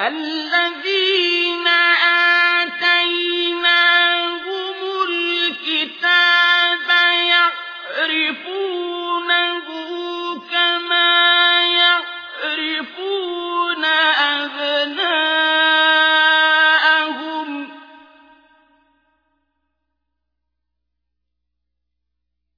الذين آتيناهم الكتاب يعرفونه كما يعرفون أبناءهم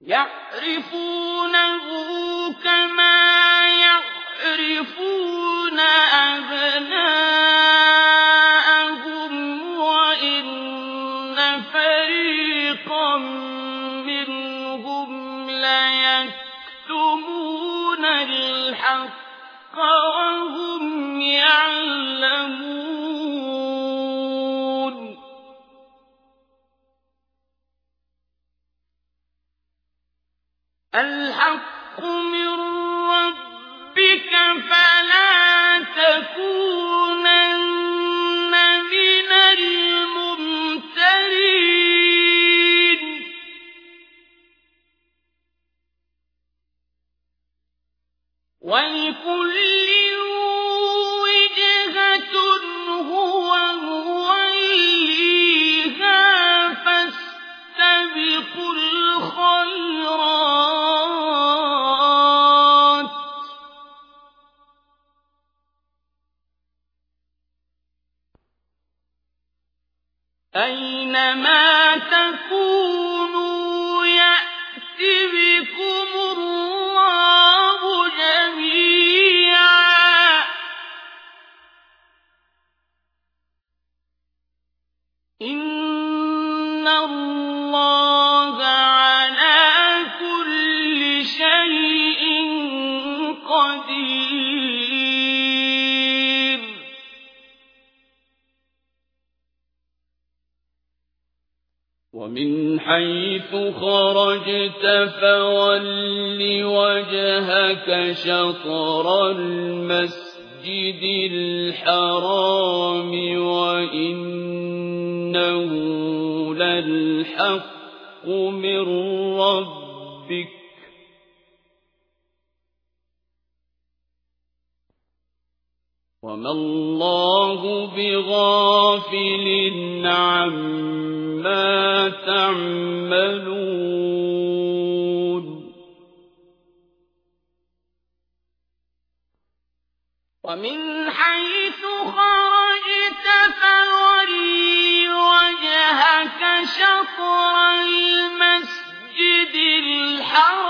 يعرفونه كما يعرفون أبناءهم الحق وهم يعلمون. الحق من ربك فلا تكونن إن الله على كل شيء قدير ومن حيث خرجت فول وجهك شطر المسجد الحرام وإنه للحق من ربك. وما الله بغافل عما تعملون. ومن حيث خرجت فولي شطر المسجد الحرام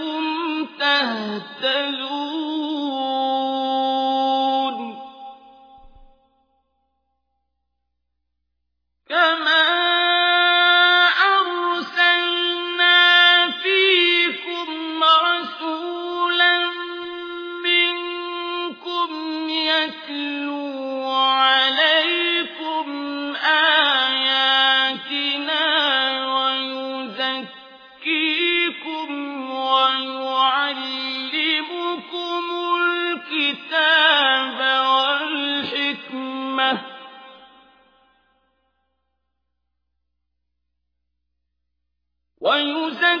ولعلكم تهتدون كما ويزكيكم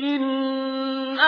إِنَّ